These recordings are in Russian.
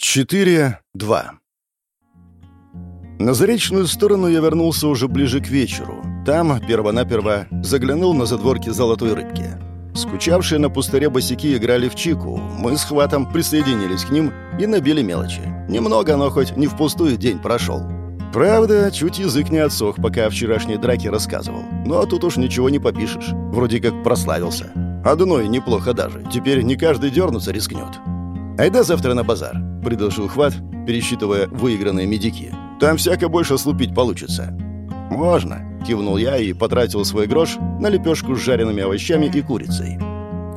4-2 На заречную сторону я вернулся уже ближе к вечеру. Там, первонаперво, заглянул на задворки золотой рыбки. Скучавшие на пустыре босики играли в чику. Мы с хватом присоединились к ним и набили мелочи. Немного, но хоть не впустую день прошел. Правда, чуть язык не отсох, пока о вчерашней драке рассказывал. Но тут уж ничего не попишешь. Вроде как прославился. Одной неплохо даже. Теперь не каждый дернуться рискнет. «Айда завтра на базар», — предложил Хват, пересчитывая выигранные медики. «Там всяко больше слупить получится». «Можно», — кивнул я и потратил свой грош на лепешку с жареными овощами и курицей.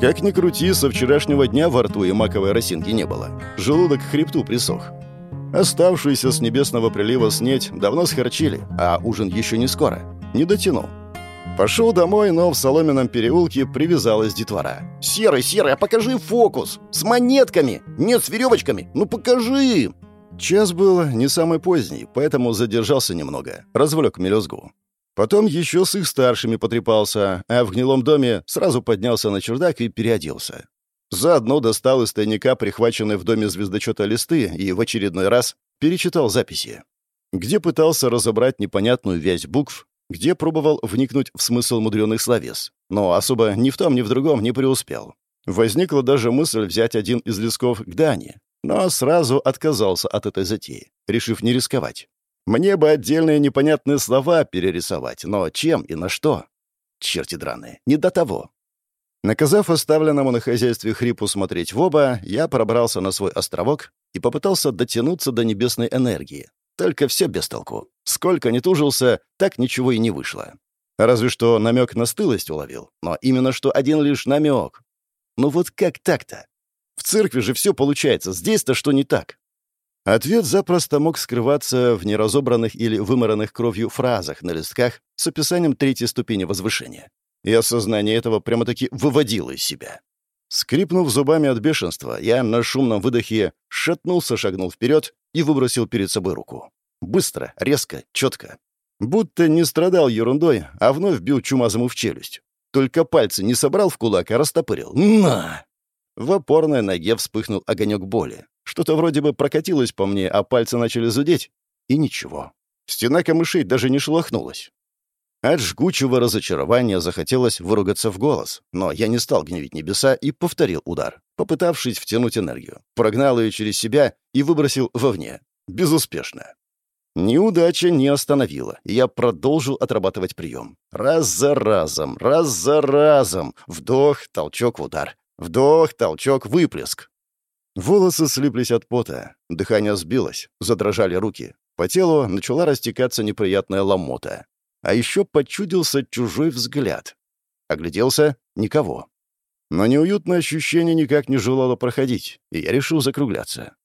Как ни крути, со вчерашнего дня во рту и маковой росинки не было. Желудок к хребту присох. Оставшуюся с небесного прилива снеть давно схорчили, а ужин еще не скоро. Не дотянул. Пошел домой, но в соломенном переулке привязалась детвора. «Серый, Серый, а покажи фокус! С монетками! Нет, с веревочками! Ну покажи!» Час был не самый поздний, поэтому задержался немного. Развлек мелюзгу. Потом еще с их старшими потрепался, а в гнилом доме сразу поднялся на чердак и переоделся. Заодно достал из тайника прихваченные в доме звездочета листы и в очередной раз перечитал записи. Где пытался разобрать непонятную вязь букв, где пробовал вникнуть в смысл мудреных словес, но особо ни в том, ни в другом не преуспел. Возникла даже мысль взять один из лесков к Дане, но сразу отказался от этой затеи, решив не рисковать. Мне бы отдельные непонятные слова перерисовать, но чем и на что? Черти драные, не до того. Наказав оставленному на хозяйстве хрипу смотреть в оба, я пробрался на свой островок и попытался дотянуться до небесной энергии, только все без толку. Сколько не тужился, так ничего и не вышло. Разве что намек на стылость уловил. Но именно что один лишь намек. Ну вот как так-то? В церкви же все получается, здесь-то что не так? Ответ запросто мог скрываться в неразобранных или вымаранных кровью фразах на листках с описанием третьей ступени возвышения. И осознание этого прямо-таки выводило из себя. Скрипнув зубами от бешенства, я на шумном выдохе шатнулся, шагнул вперед и выбросил перед собой руку. Быстро, резко, четко. Будто не страдал ерундой, а вновь бил чумазому в челюсть. Только пальцы не собрал в кулак, а растопырил. «На!» В опорной ноге вспыхнул огонек боли. Что-то вроде бы прокатилось по мне, а пальцы начали зудеть. И ничего. Стена камышей даже не шелохнулась. От жгучего разочарования захотелось выругаться в голос, но я не стал гневить небеса и повторил удар, попытавшись втянуть энергию. Прогнал ее через себя и выбросил вовне. Безуспешно. Неудача не остановила, и я продолжил отрабатывать прием. Раз за разом, раз за разом. Вдох, толчок, удар. Вдох, толчок, выплеск. Волосы слиплись от пота, дыхание сбилось, задрожали руки. По телу начала растекаться неприятная ломота. А еще почудился чужой взгляд. Огляделся — никого. Но неуютное ощущение никак не желало проходить, и я решил закругляться.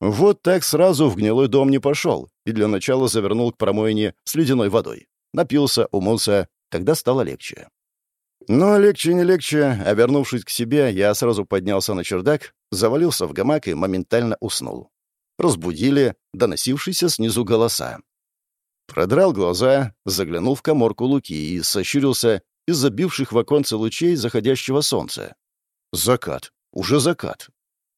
Вот так сразу в гнилой дом не пошел, и для начала завернул к промоине с ледяной водой. Напился, умылся, тогда стало легче. Но легче не легче, а вернувшись к себе, я сразу поднялся на чердак, завалился в гамак и моментально уснул. Разбудили доносившиеся снизу голоса. Продрал глаза, заглянул в коморку Луки и сощурился из забивших в оконце лучей заходящего солнца. Закат. Уже закат.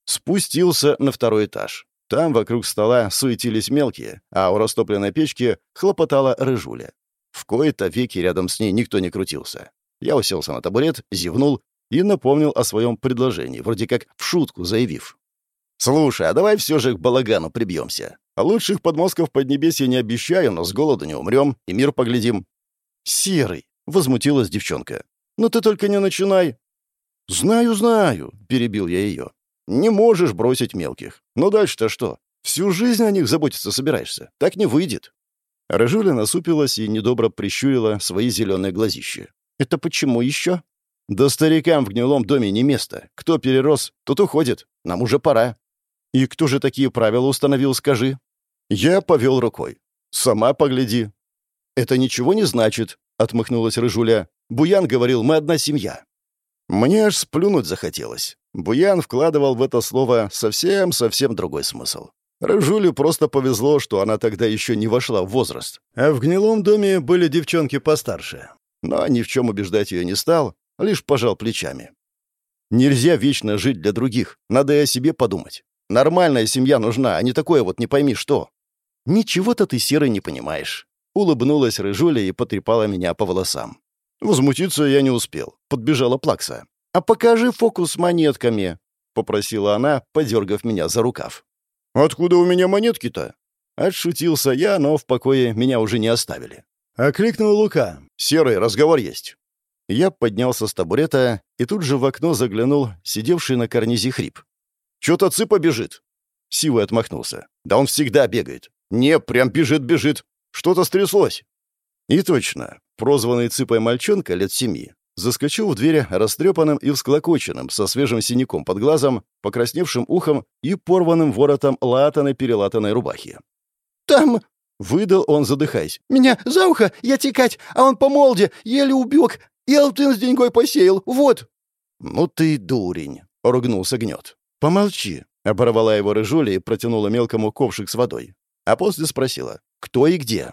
Спустился на второй этаж. Там вокруг стола суетились мелкие, а у растопленной печки хлопотала рыжуля. В кои-то веки рядом с ней никто не крутился. Я уселся на табурет, зевнул и напомнил о своем предложении, вроде как в шутку заявив. «Слушай, а давай все же к балагану прибьемся. Лучших подмозгов Поднебесья не обещаю, но с голоду не умрем и мир поглядим». «Серый», — возмутилась девчонка. «Ну ты только не начинай». «Знаю, знаю», — перебил я ее. «Не можешь бросить мелких. Ну дальше-то что? Всю жизнь о них заботиться собираешься. Так не выйдет». Рыжуля насупилась и недобро прищурила свои зеленые глазища. «Это почему еще?» «Да старикам в гнилом доме не место. Кто перерос, тот уходит. Нам уже пора». «И кто же такие правила установил, скажи?» Я повел рукой. «Сама погляди». «Это ничего не значит», — отмахнулась Рыжуля. «Буян говорил, мы одна семья». Мне аж сплюнуть захотелось. Буян вкладывал в это слово совсем-совсем другой смысл. Рыжуле просто повезло, что она тогда еще не вошла в возраст. А в гнилом доме были девчонки постарше. Но ни в чем убеждать ее не стал, лишь пожал плечами. Нельзя вечно жить для других, надо и о себе подумать. Нормальная семья нужна, а не такое вот не пойми что». «Ничего-то ты, Серый, не понимаешь». Улыбнулась Рыжуля и потрепала меня по волосам. Возмутиться я не успел. Подбежала Плакса. «А покажи фокус с монетками», — попросила она, подергав меня за рукав. «Откуда у меня монетки-то?» Отшутился я, но в покое меня уже не оставили. Окликнул Лука. «Серый, разговор есть». Я поднялся с табурета и тут же в окно заглянул сидевший на карнизе хрип. «Чё-то цыпа бежит». Сивый отмахнулся. «Да он всегда бегает». «Не, прям бежит-бежит. Что-то стряслось». И точно, прозванный цыпой мальчонка лет семи заскочил в дверь растрепанным и всклокоченным, со свежим синяком под глазом, покрасневшим ухом и порванным воротом латаной-перелатанной рубахи. «Там...» — выдал он, задыхаясь. «Меня за ухо, я текать, а он по молде, еле убег, и алтын с деньгой посеял, вот!» «Ну ты дурень!» — ругнулся гнет. «Помолчи!» — оборвала его рыжуля и протянула мелкому ковшик с водой. А после спросила, кто и где.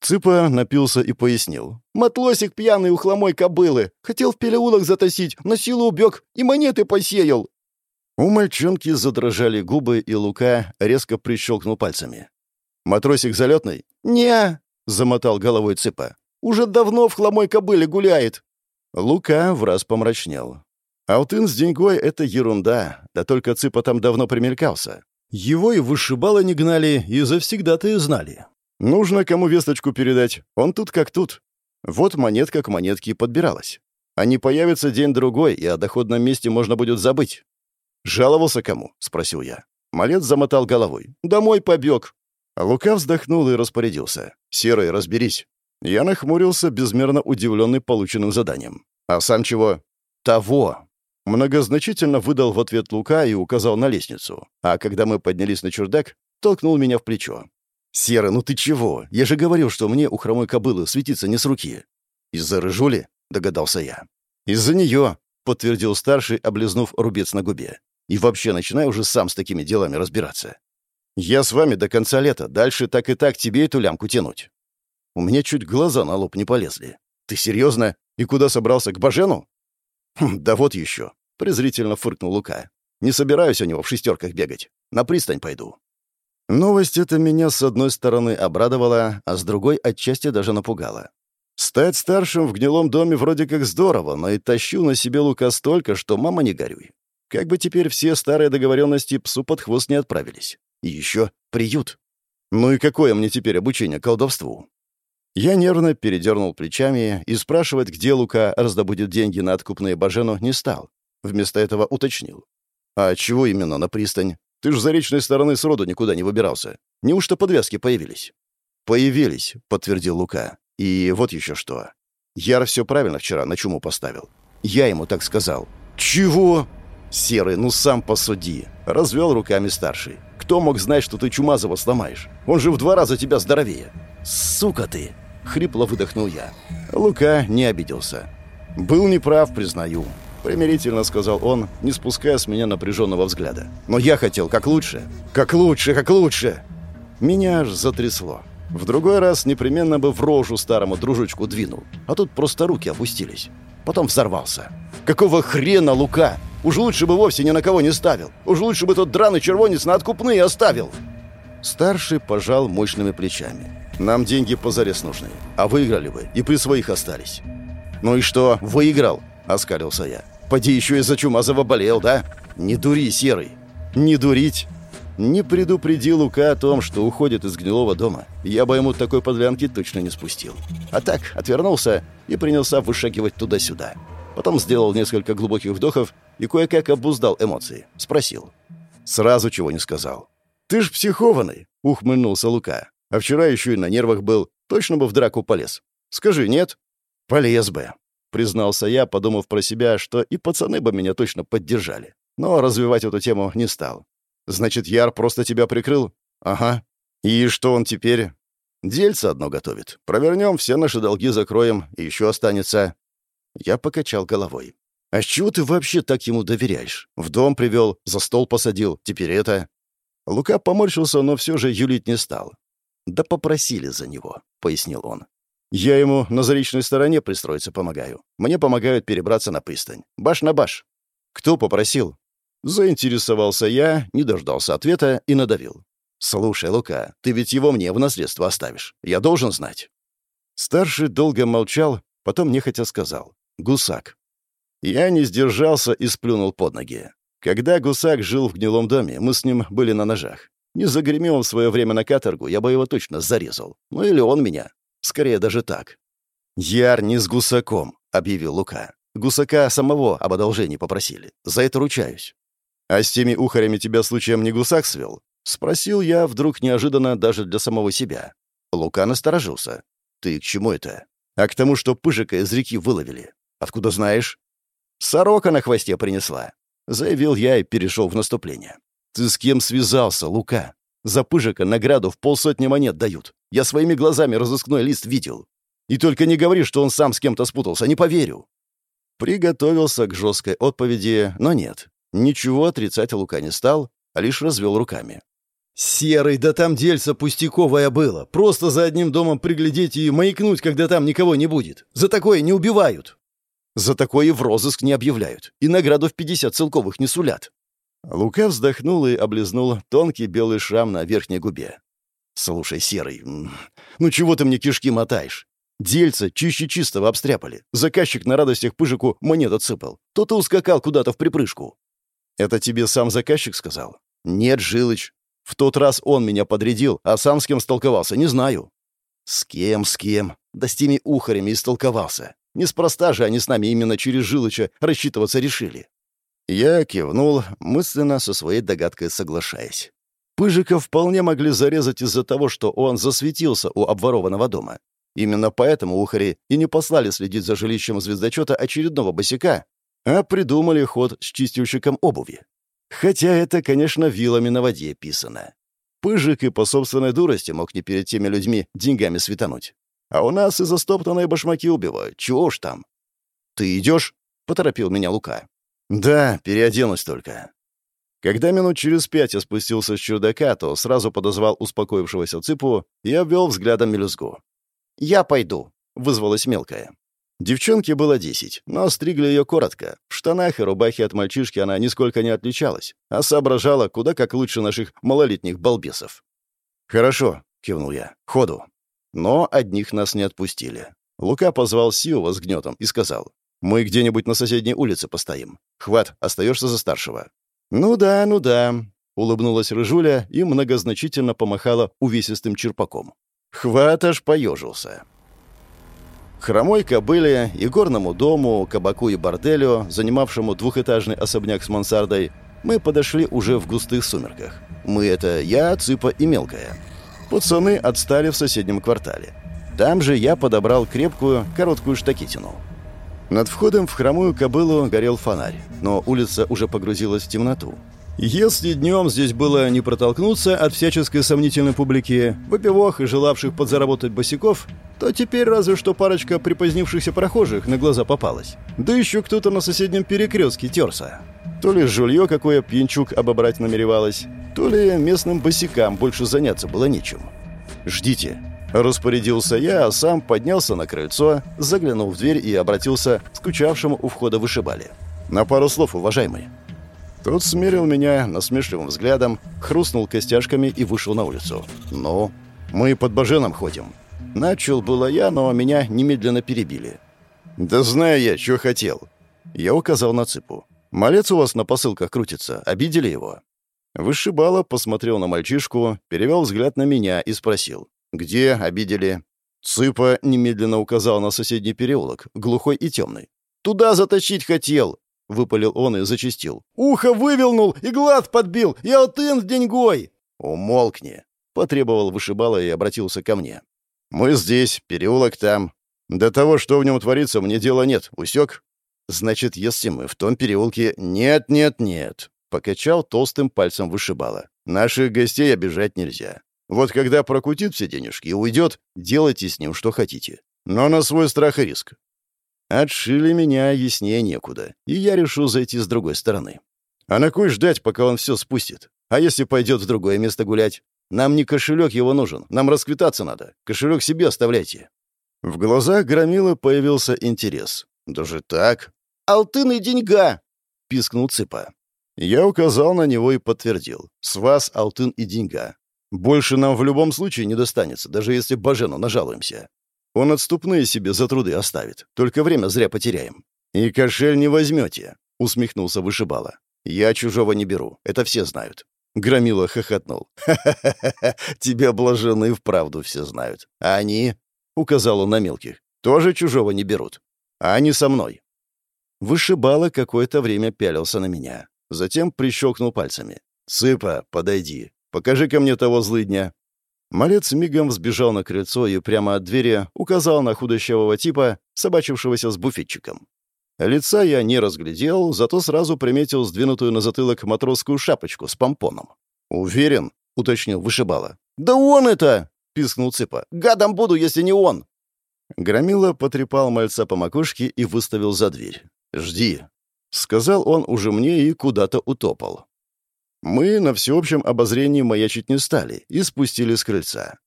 Цыпа напился и пояснил. «Матлосик пьяный у хломой кобылы. Хотел в переулок затасить, на силу убег и монеты посеял». У мальчонки задрожали губы, и Лука резко прищелкнул пальцами. «Матросик залетный?» «Не», — замотал головой Цыпа. «Уже давно в хломой кобыле гуляет». Лука в раз помрачнел. Алтын с деньгой — это ерунда, да только Цыпа там давно примелькался. Его и вышибало не гнали, и завсегда-то и знали. Нужно кому весточку передать. Он тут как тут. Вот монетка к монетке подбиралась. А не появится день-другой, и о доходном месте можно будет забыть. «Жаловался кому?» — спросил я. Малец замотал головой. «Домой побег». Лука вздохнул и распорядился. «Серый, разберись». Я нахмурился, безмерно удивленный полученным заданием. «А сам чего?» «Того». Многозначительно выдал в ответ Лука и указал на лестницу. А когда мы поднялись на чердак, толкнул меня в плечо. «Сера, ну ты чего? Я же говорил, что мне у хромой кобылы светиться не с руки». «Из-за рыжули?» — догадался я. «Из-за нее», — подтвердил старший, облизнув рубец на губе. «И вообще начинай уже сам с такими делами разбираться. Я с вами до конца лета, дальше так и так тебе эту лямку тянуть». У меня чуть глаза на лоб не полезли. «Ты серьезно? И куда собрался, к Бажену?» хм, «Да вот еще», — презрительно фыркнул Лука. «Не собираюсь у него в шестерках бегать. На пристань пойду». Новость эта меня с одной стороны обрадовала, а с другой отчасти даже напугала. Стать старшим в гнилом доме вроде как здорово, но и тащу на себе лука столько, что мама не горюй. Как бы теперь все старые договоренности псу под хвост не отправились. И еще приют. Ну и какое мне теперь обучение колдовству? Я нервно передернул плечами и спрашивать, где Лука раздобудет деньги на откупные Бажену, не стал. Вместо этого уточнил. А чего именно на пристань? Ты ж за речной стороны сроду никуда не выбирался. Неужто подвязки появились?» «Появились», — подтвердил Лука. «И вот еще что. Яр все правильно вчера на чуму поставил. Я ему так сказал». «Чего?» «Серый, ну сам посуди», — развел руками старший. «Кто мог знать, что ты Чумазова сломаешь? Он же в два раза тебя здоровее». «Сука ты!» — хрипло выдохнул я. Лука не обиделся. «Был неправ, признаю. — примирительно сказал он, не спуская с меня напряженного взгляда. «Но я хотел как лучше. Как лучше, как лучше!» Меня аж затрясло. В другой раз непременно бы в рожу старому дружочку двинул. А тут просто руки опустились. Потом взорвался. «Какого хрена, Лука? Уж лучше бы вовсе ни на кого не ставил. Уж лучше бы тот драный червонец на откупные оставил!» Старший пожал мощными плечами. «Нам деньги позарез нужны. А выиграли бы, и при своих остались». «Ну и что, выиграл?» — оскалился я. «Поди еще из-за Чумазова болел, да? Не дури, Серый!» «Не дурить?» Не предупредил Лука о том, что уходит из гнилого дома. Я бы ему такой подлянки точно не спустил. А так, отвернулся и принялся вышагивать туда-сюда. Потом сделал несколько глубоких вдохов и кое-как обуздал эмоции. Спросил. Сразу чего не сказал. «Ты ж психованный!» — ухмыльнулся Лука. «А вчера еще и на нервах был. Точно бы в драку полез. Скажи, нет?» «Полез бы», — признался я, подумав про себя, что и пацаны бы меня точно поддержали. Но развивать эту тему не стал. «Значит, Яр просто тебя прикрыл?» «Ага. И что он теперь?» «Дельце одно готовит. Провернем, все наши долги закроем, и еще останется...» Я покачал головой. «А с чего ты вообще так ему доверяешь? В дом привел, за стол посадил, теперь это...» Лука поморщился, но все же юлить не стал. «Да попросили за него», — пояснил он. Я ему на заречной стороне пристроиться помогаю. Мне помогают перебраться на пристань. Баш на баш. Кто попросил? Заинтересовался я, не дождался ответа и надавил. «Слушай, Лука, ты ведь его мне в наследство оставишь. Я должен знать». Старший долго молчал, потом нехотя сказал. «Гусак». Я не сдержался и сплюнул под ноги. Когда Гусак жил в гнилом доме, мы с ним были на ножах. Не загремел он в свое время на каторгу, я бы его точно зарезал. Ну или он меня. Скорее даже так. «Яр не с Гусаком», — объявил Лука. «Гусака самого об одолжении попросили. За это ручаюсь». «А с теми ухарями тебя случаем не Гусак свел?» — спросил я вдруг неожиданно даже для самого себя. Лука насторожился. «Ты к чему это?» «А к тому, что пыжика из реки выловили. Откуда знаешь?» «Сорока на хвосте принесла», — заявил я и перешел в наступление. «Ты с кем связался, Лука? За пыжика награду в полсотни монет дают. Я своими глазами разыскной лист видел. И только не говори, что он сам с кем-то спутался, не поверю». Приготовился к жесткой отповеди, но нет. Ничего отрицать Лука не стал, а лишь развел руками. «Серый, да там дельца пустяковое было. Просто за одним домом приглядеть и маякнуть, когда там никого не будет. За такое не убивают». «За такое в розыск не объявляют. И награду в пятьдесят целковых не сулят». Лука вздохнул и облизнул тонкий белый шрам на верхней губе. «Слушай, Серый, ну чего ты мне кишки мотаешь? Дельца чище чистого обстряпали. Заказчик на радостях пыжику монет отсыпал. Тот и ускакал куда-то в припрыжку». «Это тебе сам заказчик сказал?» «Нет, Жилыч. В тот раз он меня подрядил, а сам с кем столковался, не знаю». «С кем, с кем? Да с теми ухарями истолковался. Неспроста же они с нами именно через Жилыча рассчитываться решили». Я кивнул, мысленно со своей догадкой соглашаясь. Пыжика вполне могли зарезать из-за того, что он засветился у обворованного дома. Именно поэтому ухари и не послали следить за жилищем звездочета очередного босика, а придумали ход с чистильщиком обуви. Хотя это, конечно, вилами на воде писано. Пыжик и по собственной дурости мог не перед теми людьми деньгами светануть. А у нас и за стоптанные башмаки убивают. Чего уж там. «Ты идешь?» — поторопил меня Лука. «Да, переоденусь только». Когда минут через пять я спустился с чердака, то сразу подозвал успокоившегося цыпу и обвел взглядом мелюзгу. «Я пойду», — вызвалась мелкая. Девчонке было десять, но стригли ее коротко. В штанах и рубахе от мальчишки она нисколько не отличалась, а соображала куда как лучше наших малолетних балбесов. «Хорошо», — кивнул я, — «ходу». Но одних нас не отпустили. Лука позвал Сиова с гнетом и сказал, мы где-нибудь на соседней улице постоим. Хват, остаешься за старшего». «Ну да, ну да», — улыбнулась Рыжуля и многозначительно помахала увесистым черпаком. Хват аж поежился. Хромой кобыле и горному дому, кабаку и борделю, занимавшему двухэтажный особняк с мансардой, мы подошли уже в густых сумерках. Мы — это я, Цыпа и Мелкая. Пацаны отстали в соседнем квартале. Там же я подобрал крепкую, короткую штакетину — над входом в хромую кобылу горел фонарь, но улица уже погрузилась в темноту. Если днем здесь было не протолкнуться от всяческой сомнительной публики, выпивох и желавших подзаработать босиков, то теперь разве что парочка припозднившихся прохожих на глаза попалась. Да еще кто-то на соседнем перекрестке терся. То ли жулье какое пьянчук обобрать намеревалось, то ли местным босикам больше заняться было нечем. «Ждите», Распорядился я, а сам поднялся на крыльцо, заглянул в дверь и обратился к скучавшему у входа вышибали. «На пару слов, уважаемый». Тот смерил меня насмешливым взглядом, хрустнул костяшками и вышел на улицу. «Ну, мы под Баженом ходим». Начал было я, но меня немедленно перебили. «Да знаю я, что хотел». Я указал на цыпу. «Малец у вас на посылках крутится. Обидели его?» Вышибала посмотрел на мальчишку, перевел взгляд на меня и спросил. «Где обидели?» Цыпа немедленно указал на соседний переулок, глухой и темный. «Туда затащить хотел!» — выпалил он и зачистил. «Ухо вывелнул и глаз подбил! Я отын с деньгой!» «Умолкни!» — потребовал вышибала и обратился ко мне. «Мы здесь, переулок там. До того, что в нем творится, мне дела нет. Усек?» «Значит, если мы в том переулке...» «Нет, нет, нет!» — покачал толстым пальцем вышибала. «Наших гостей обижать нельзя. Вот когда прокутит все денежки и уйдет, делайте с ним что хотите. Но на свой страх и риск. Отшили меня яснее некуда, и я решил зайти с другой стороны. А на кой ждать, пока он все спустит? А если пойдет в другое место гулять? Нам не кошелек его нужен, нам расквитаться надо. Кошелек себе оставляйте. В глазах Громила появился интерес. Даже так? «Алтын и деньга!» — пискнул Цыпа. Я указал на него и подтвердил. «С вас алтын и деньга. Больше нам в любом случае не достанется, даже если Бажену нажалуемся. Он отступные себе за труды оставит. Только время зря потеряем. И кошель не возьмете», — усмехнулся вышибала. «Я чужого не беру. Это все знают». Громила хохотнул. «Ха-ха-ха! Тебя блаженные вправду все знают. А они...» — указал он на мелких. «Тоже чужого не берут. А они со мной». Вышибала какое-то время пялился на меня. Затем прищелкнул пальцами. «Сыпа, подойди. Покажи ко мне того злыдня». Малец мигом взбежал на крыльцо и прямо от двери указал на худощавого типа, собачившегося с буфетчиком. Лица я не разглядел, зато сразу приметил сдвинутую на затылок матросскую шапочку с помпоном. «Уверен?» — уточнил вышибала. «Да он это!» — пискнул Цыпа. «Гадом буду, если не он!» Громила потрепал мальца по макушке и выставил за дверь. «Жди», — сказал он уже мне и куда-то утопал. Мы на всеобщем обозрении маячить не стали и спустили с крыльца.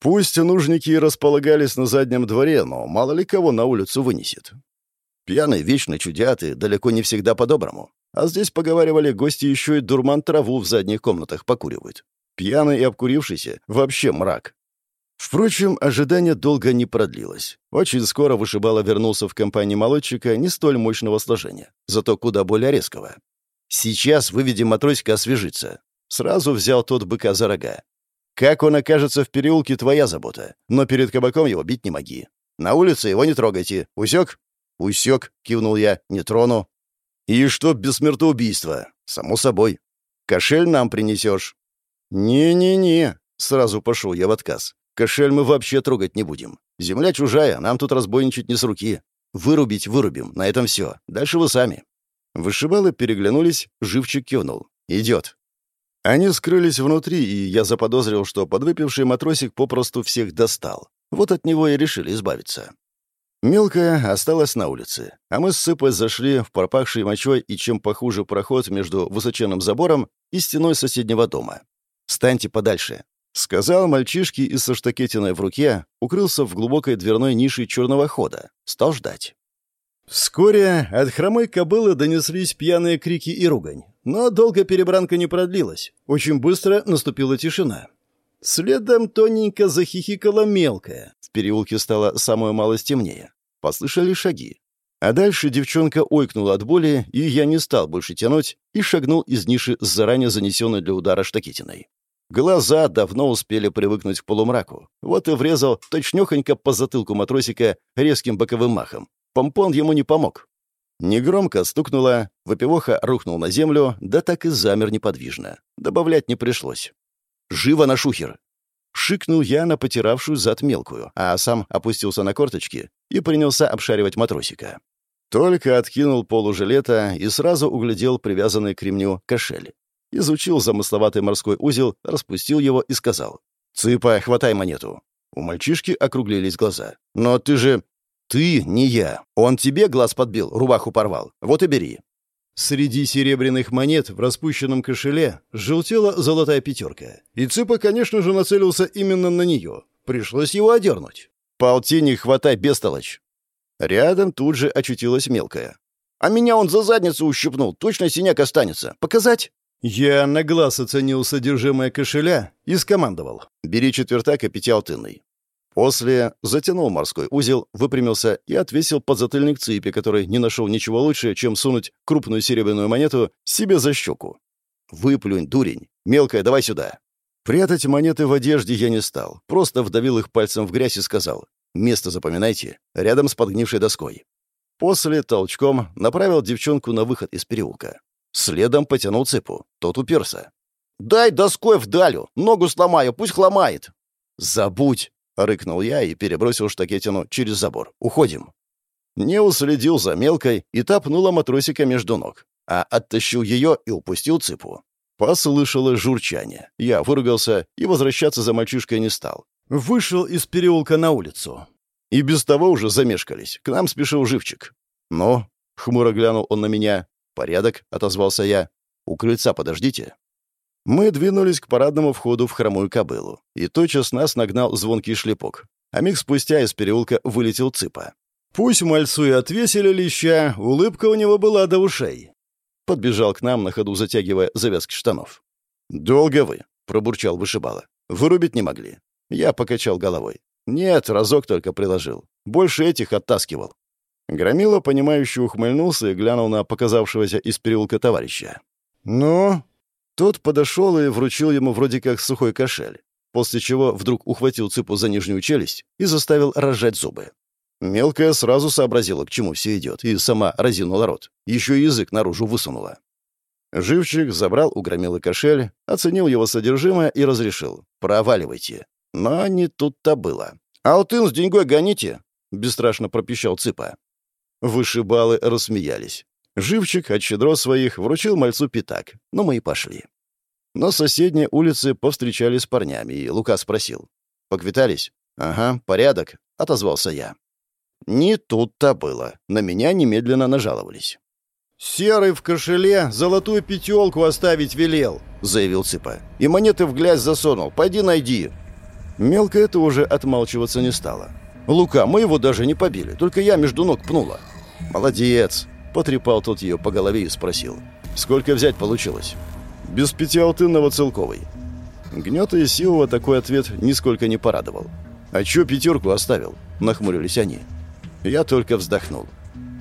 Пусть нужники располагались на заднем дворе, но мало ли кого на улицу вынесет. Пьяные вечно чудят и далеко не всегда по-доброму. А здесь, поговаривали, гости еще и дурман траву в задних комнатах покуривают. Пьяный и обкурившийся — вообще мрак. Впрочем, ожидание долго не продлилось. Очень скоро вышибало вернулся в компании молодчика не столь мощного сложения, зато куда более резкого. «Сейчас выведем матросика освежиться». Сразу взял тот быка за рога. «Как он окажется в переулке, твоя забота. Но перед кабаком его бить не моги. На улице его не трогайте. Усек?» «Усек», — кивнул я, — «не трону». «И что без смертоубийства?» «Само собой. Кошель нам принесешь». «Не-не-не», — сразу пошел я в отказ. «Кошель мы вообще трогать не будем. Земля чужая, нам тут разбойничать не с руки. Вырубить вырубим, на этом все. Дальше вы сами». Вышибалы переглянулись, живчик кивнул. «Идет». Они скрылись внутри, и я заподозрил, что подвыпивший матросик попросту всех достал. Вот от него и решили избавиться. Мелкая осталась на улице, а мы с Сыпой зашли в пропахший мочой и чем похуже проход между высоченным забором и стеной соседнего дома. «Станьте подальше», — сказал мальчишке и со штакетиной в руке укрылся в глубокой дверной нише черного хода. Стал ждать. Вскоре от хромой кобылы донеслись пьяные крики и ругань. Но долго перебранка не продлилась. Очень быстро наступила тишина. Следом тоненько захихикала мелкая. В переулке стало самое малость темнее. Послышали шаги. А дальше девчонка ойкнула от боли, и я не стал больше тянуть и шагнул из ниши с заранее занесенной для удара штакетиной. Глаза давно успели привыкнуть к полумраку. Вот и врезал точнёхонько по затылку матросика резким боковым махом. Помпон ему не помог. Негромко стукнуло, выпивоха рухнул на землю, да так и замер неподвижно. Добавлять не пришлось. Живо на шухер!» Шикнул я на потиравшую зад мелкую, а сам опустился на корточки и принялся обшаривать матросика. Только откинул полу жилета и сразу углядел привязанный к ремню кошель. Изучил замысловатый морской узел, распустил его и сказал. «Цыпа, хватай монету». У мальчишки округлились глаза. «Но ты же...» «Ты, не я. Он тебе глаз подбил, рубаху порвал. Вот и бери». Среди серебряных монет в распущенном кошеле желтела золотая пятерка. И Цыпа, конечно же, нацелился именно на нее. Пришлось его одернуть. «Полтинник хватай, бестолочь!» Рядом тут же очутилась мелкая. «А меня он за задницу ущипнул. Точно синяк останется. Показать?» Я на глаз оценил содержимое кошеля и скомандовал. «Бери четвертак и пятиалтынный. После затянул морской узел, выпрямился и отвесил подзатыльник цыпи, который не нашел ничего лучше, чем сунуть крупную серебряную монету себе за щеку. «Выплюнь, дурень! Мелкая, давай сюда!» Прятать монеты в одежде я не стал, просто вдавил их пальцем в грязь и сказал «Место запоминайте, рядом с подгнившей доской». После толчком направил девчонку на выход из переулка. Следом потянул цепу. Тот уперся. «Дай доской вдалю! Ногу сломаю, пусть хломает!» «Забудь!» Рыкнул я и перебросил штакетину через забор. «Уходим». Не уследил за мелкой и топнула матросика между ног, а оттащил ее и упустил цыпу. Послышалось журчание. Я выругался и возвращаться за мальчишкой не стал. Вышел из переулка на улицу. И без того уже замешкались. К нам спешил живчик. «Ну?» — хмуро глянул он на меня. «Порядок», — отозвался я. «У крыльца подождите». Мы двинулись к парадному входу в хромую кобылу, и тотчас нас нагнал звонкий шлепок. А миг спустя из переулка вылетел цыпа. Пусть мальцу и отвесили леща, улыбка у него была до ушей. Подбежал к нам, на ходу затягивая завязки штанов. «Долго вы?» — пробурчал вышибала. «Вырубить не могли?» Я покачал головой. «Нет, разок только приложил. Больше этих оттаскивал». Громила, понимающе ухмыльнулся и глянул на показавшегося из переулка товарища. «Ну?» Тот подошел и вручил ему вроде как сухой кошель, после чего вдруг ухватил цыпу за нижнюю челюсть и заставил разжать зубы. Мелкая сразу сообразила, к чему все идет, и сама разинула рот. Еще и язык наружу высунула. Живчик забрал у громилы кошель, оценил его содержимое и разрешил. «Проваливайте». Но не тут-то было. «Алтын с деньгой гоните!» — бесстрашно пропищал Цыпа. Вышибалы рассмеялись. Живчик от щедро своих вручил мальцу пятак, но мы и пошли. На соседней улице повстречались с парнями, и Лука спросил. «Поквитались?» «Ага, порядок», — отозвался я. Не тут-то было. На меня немедленно нажаловались. «Серый в кошеле золотую пятелку оставить велел», — заявил Цыпа. «И монеты в грязь засунул. Пойди найди». Мелко это уже отмалчиваться не стало. «Лука, мы его даже не побили, только я между ног пнула». «Молодец», — потрепал тот ее по голове и спросил. «Сколько взять получилось?» «Без пятиалтынного целковой». Гнета и Силова такой ответ нисколько не порадовал. «А чё пятерку оставил?» — нахмурились они. Я только вздохнул.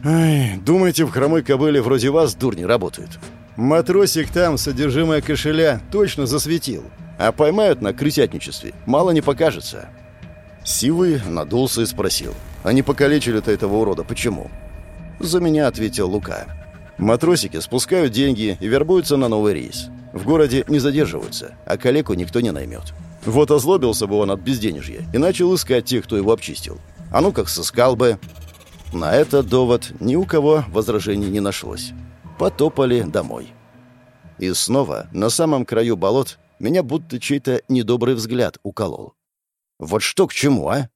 «Ай, думаете, в хромой кобыле вроде вас дурни работают? Матросик там содержимое кошеля точно засветил. А поймают на крысятничестве, мало не покажется». Сивый надулся и спросил. «А не покалечили-то этого урода, почему?» За меня ответил Лука. «Матросики спускают деньги и вербуются на новый рейс. В городе не задерживаются, а калеку никто не наймет. Вот озлобился бы он от безденежья и начал искать тех, кто его обчистил. А ну как сыскал бы. На этот довод ни у кого возражений не нашлось. Потопали домой. И снова, на самом краю болот, меня будто чей-то недобрый взгляд уколол. Вот что к чему, а?